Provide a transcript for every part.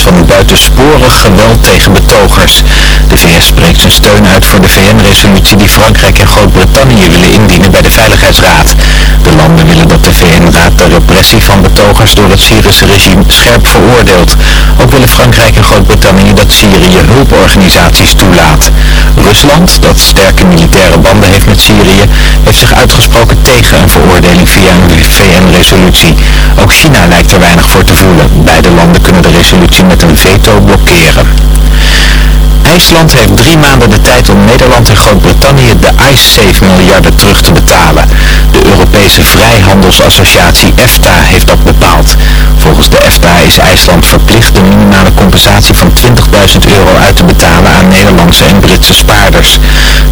van buitensporig geweld tegen betogers. De VS spreekt zijn steun uit voor de VN-resolutie die Frankrijk en Groot-Brittannië willen indienen bij de Veiligheidsraad. De landen willen dat de VN-raad de repressie van betogers door het Syrische regime scherp veroordeelt. Ook willen Frankrijk en Groot-Brittannië dat Syrië hulporganisaties toelaat. Rusland, dat sterke militaire banden heeft met Syrië, heeft zich uitgesproken tegen een veroordeling via een VN-resolutie. Ook China lijkt er weinig voor te voelen. Beide landen kunnen de resolutie met een veto blokkeren. IJsland heeft drie maanden de tijd om Nederland en Groot-Brittannië de IceSafe miljarden terug te betalen. De Europese Vrijhandelsassociatie EFTA heeft dat bepaald. Volgens de EFTA is IJsland verplicht de minimale compensatie van 20.000 euro uit te betalen aan Nederlandse en Britse spaarders.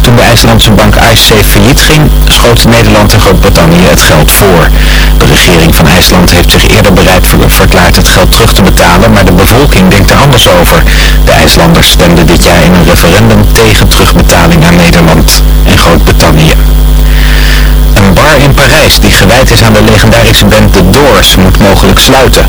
Toen de IJslandse bank IceSafe failliet ging, schoot Nederland en Groot-Brittannië het geld voor. De regering van IJsland heeft zich eerder bereid verklaard het geld terug te betalen, maar de bevolking denkt er anders over. De IJslanders stemden dit jaar in een referendum tegen terugbetaling aan Nederland en Groot-Brittannië. Een bar in Parijs die gewijd is aan de legendarische band The Doors moet mogelijk sluiten.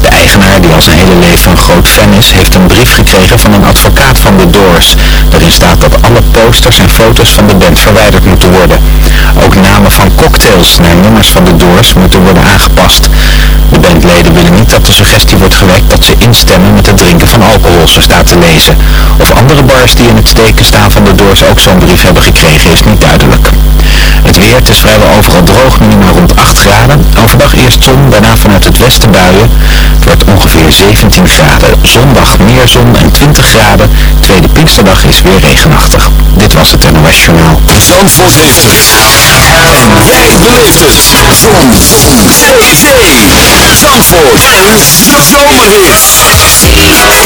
De eigenaar, die al zijn hele leven een groot fan is, heeft een brief gekregen van een advocaat van The Doors. Daarin staat dat alle posters en foto's van de band verwijderd moeten worden. Ook namen van cocktails naar nummers van The Doors moeten worden aangepast. De bandleden willen niet dat de suggestie wordt gewekt dat ze instemmen met het drinken van alcohol, zo staat te lezen. Of andere bars die in het teken staan van The Doors ook zo'n brief hebben gekregen is niet duidelijk. Het weer, is vrijwel overal droog, minimaal rond 8 graden. Overdag eerst zon, daarna vanuit het westen buien. Het wordt ongeveer 17 graden. Zondag meer zon en 20 graden. Tweede Pinksterdag is weer regenachtig. Dit was het NOS Journaal. Zandvoort heeft het. En jij beleeft het. Zon. Zee. Zee. Zandvoort. Zomerhit.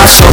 coração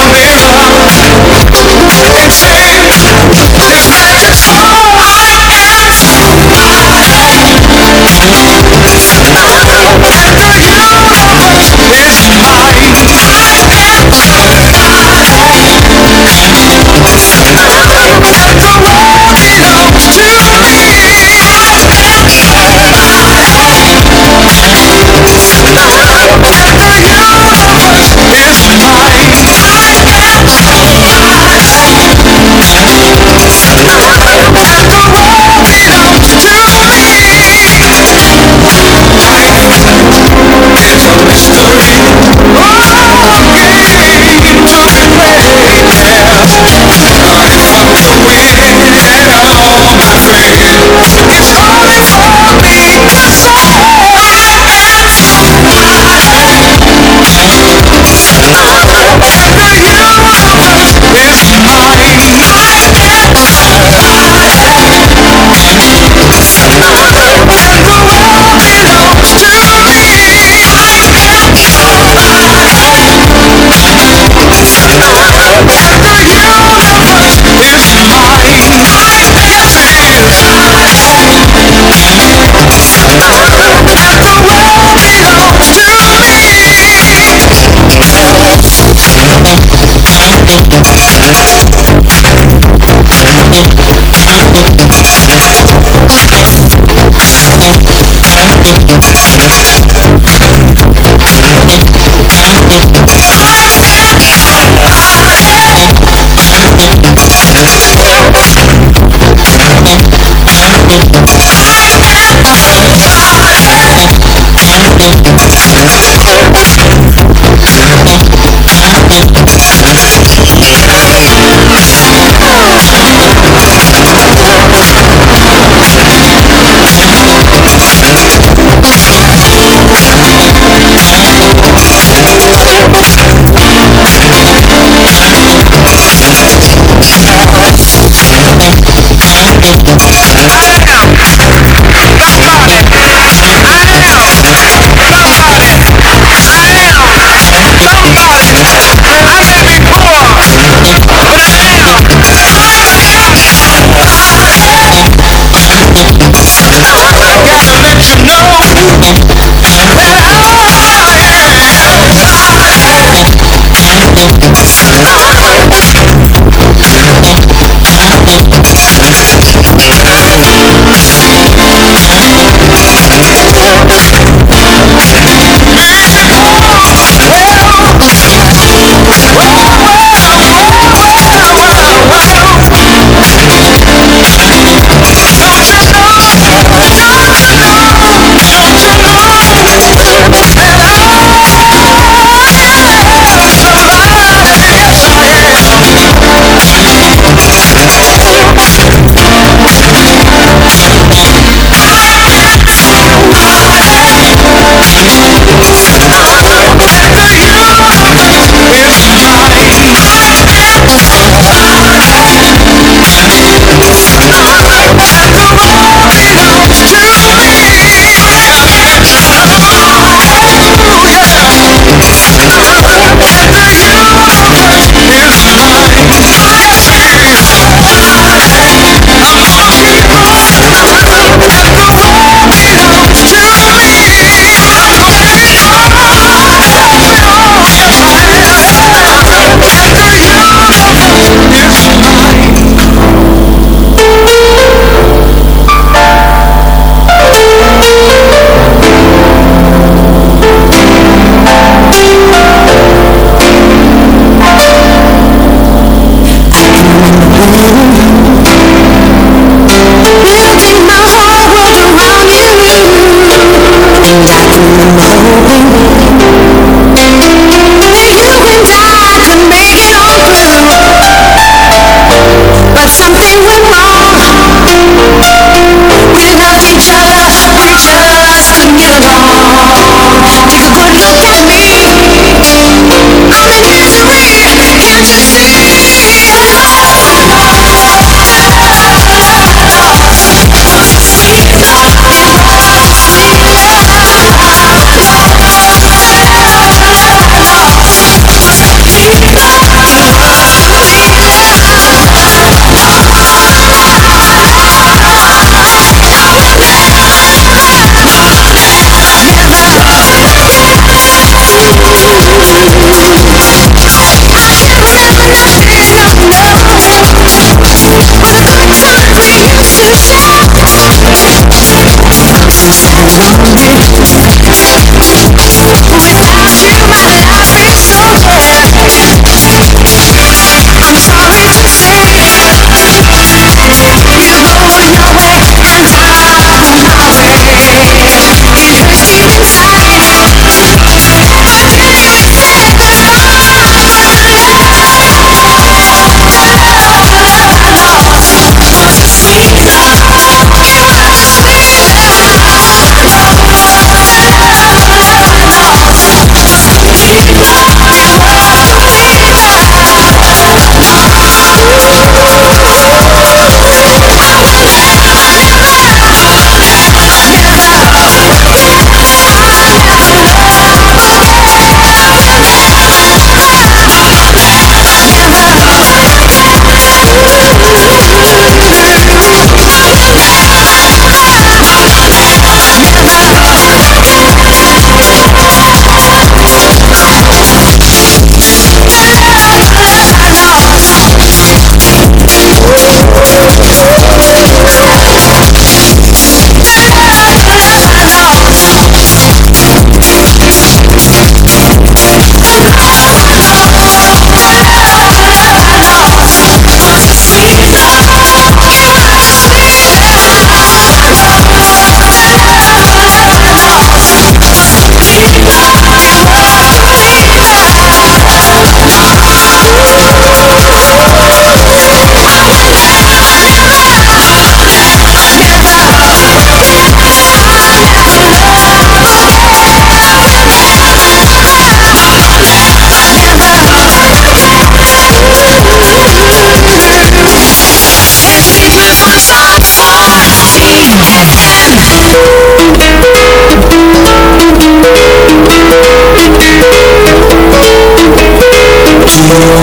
Yeah.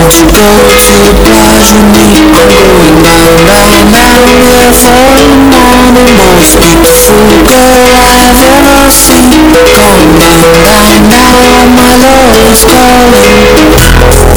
To go to the place you. need I'm going down, down, down We're and on emotions Through the life and our feet Going down, down, down My love is calling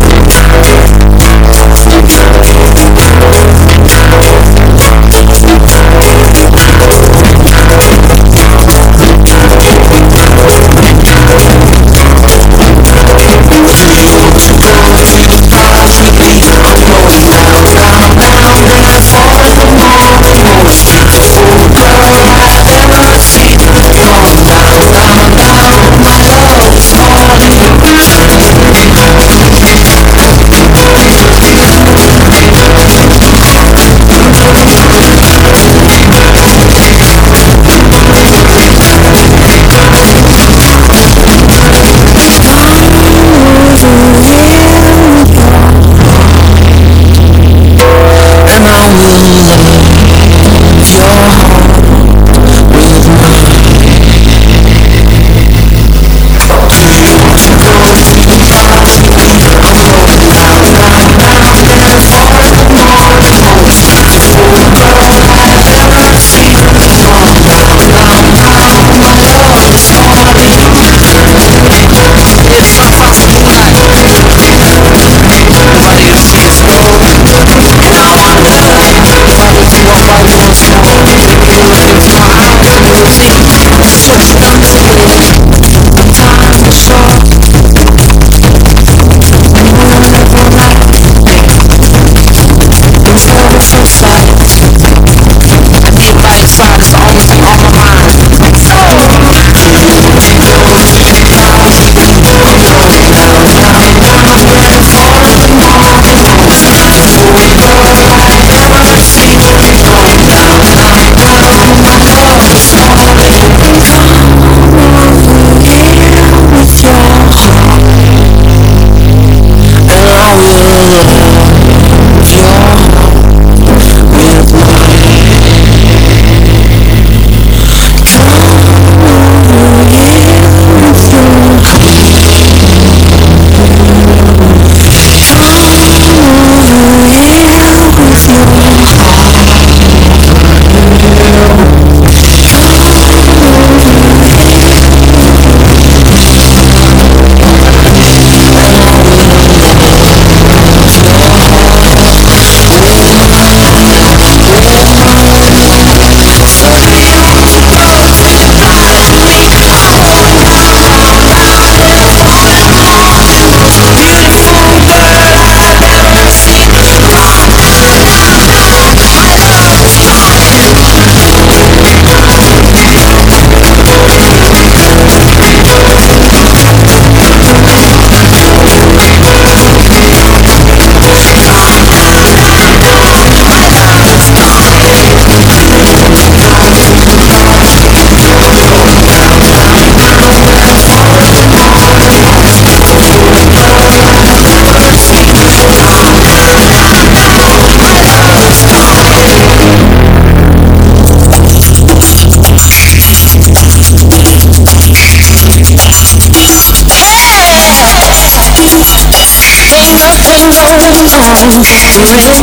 Welcome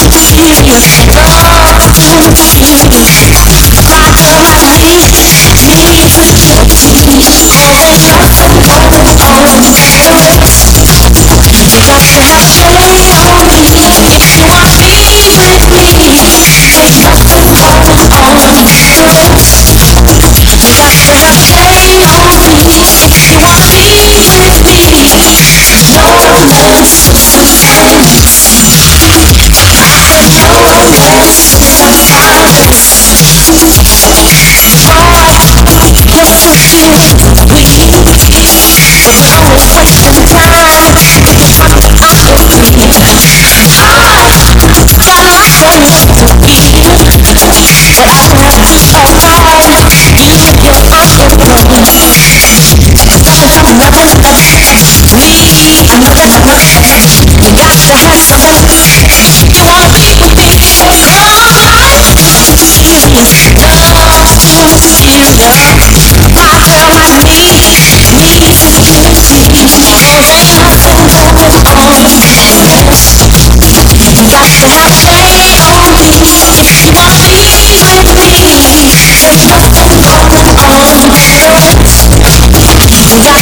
Try, just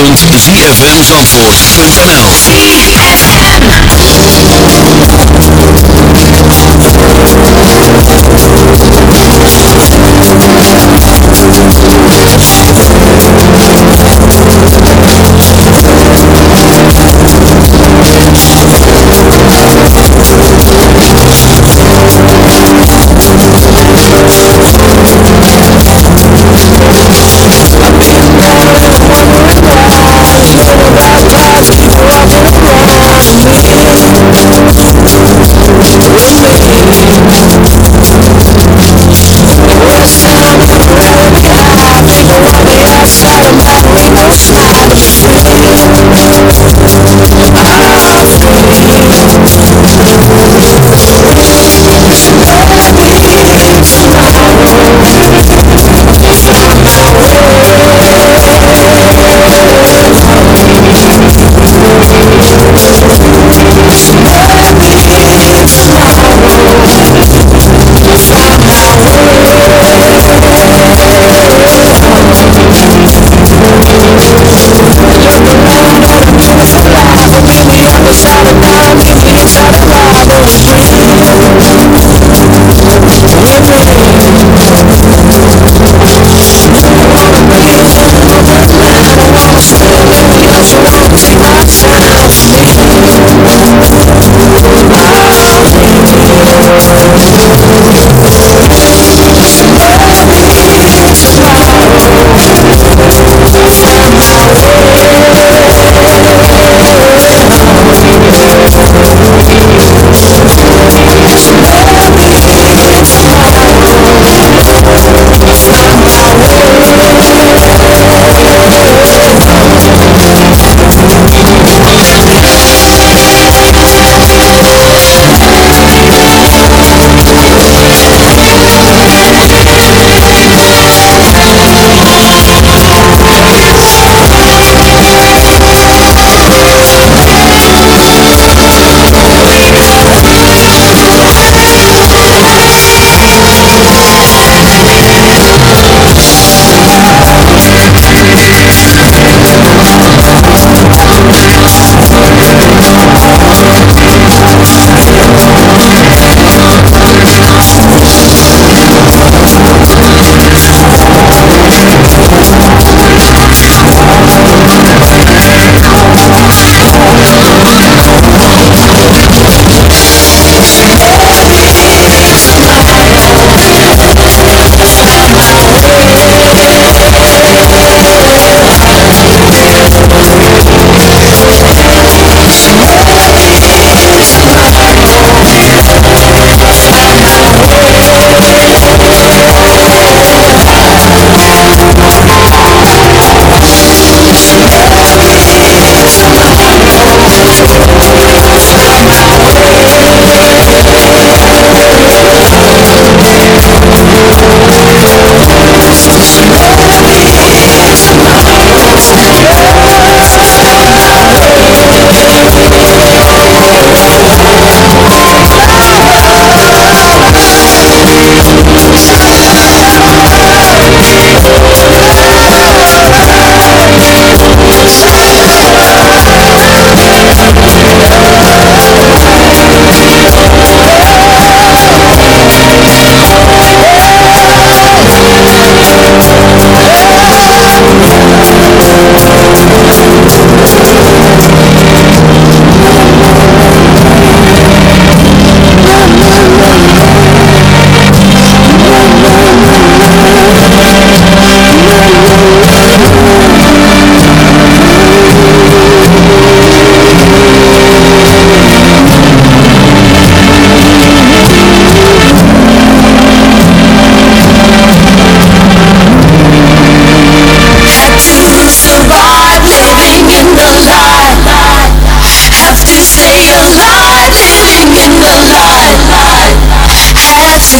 rond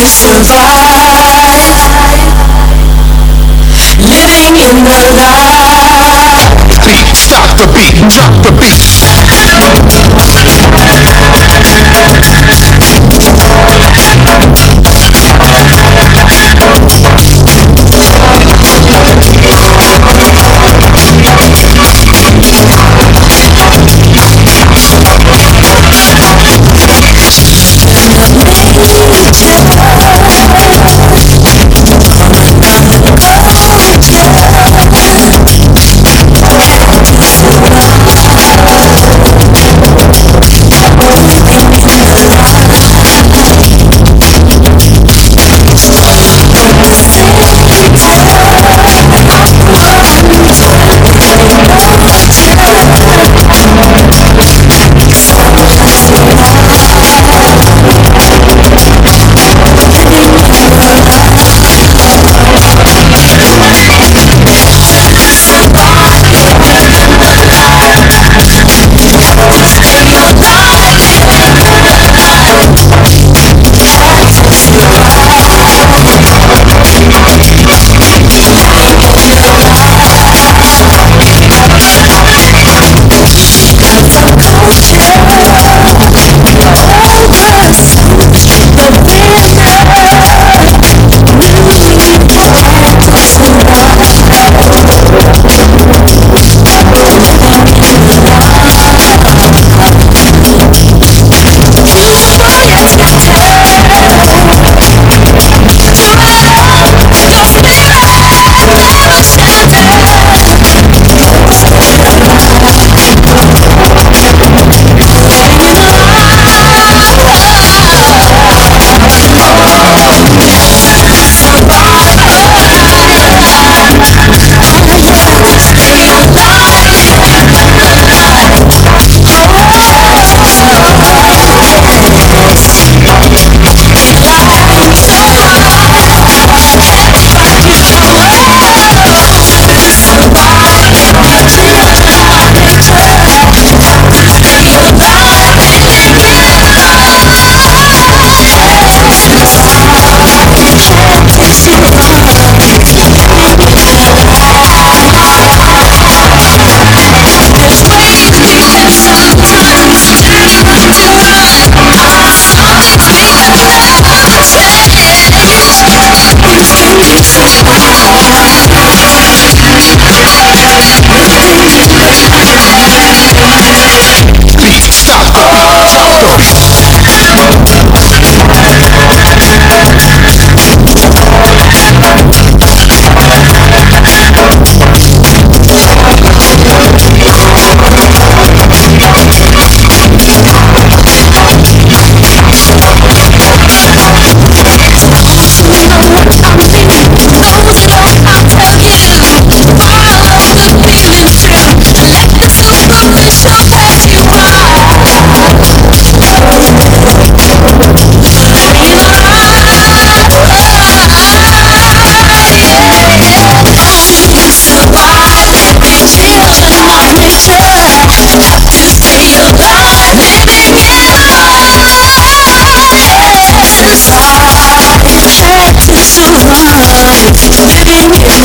survive.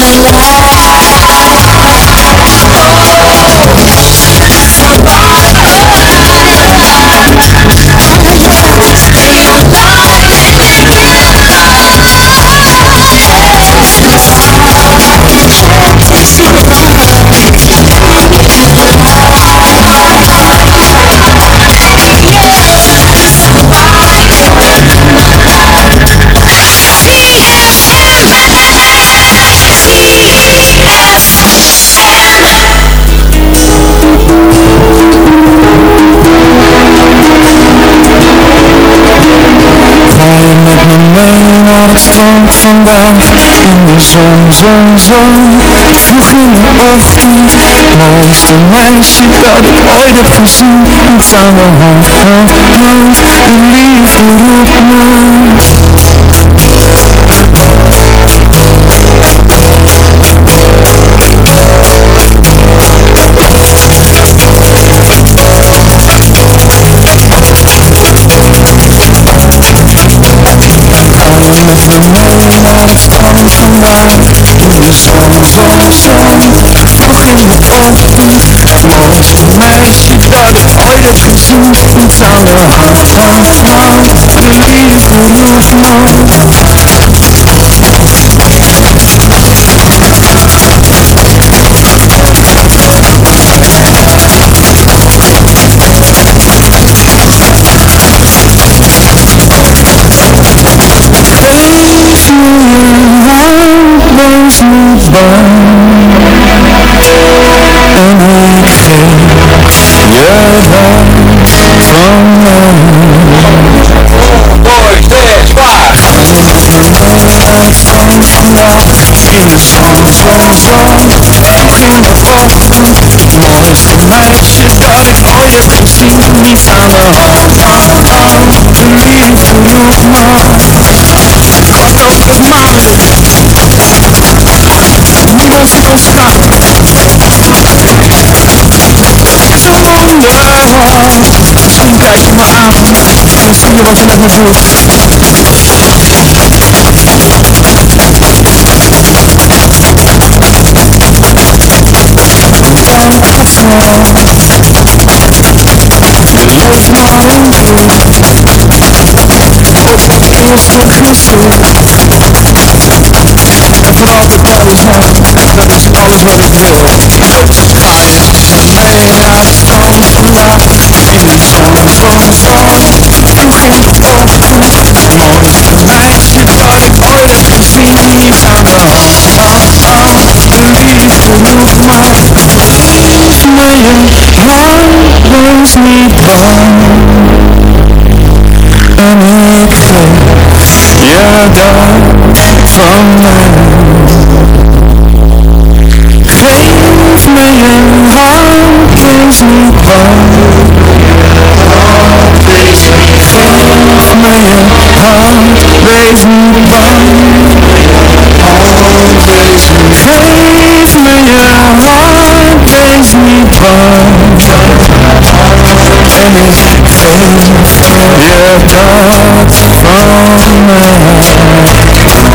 Wow zon, zon, zon Vroeg in de ochtend Mooiste meisje dat ik ooit heb gezien. Iets aan mijn hand, hand, hand Een liefde roept Oh. Bonjour, bonjour, bonjour. Christmas, Christmas, thoughts from my head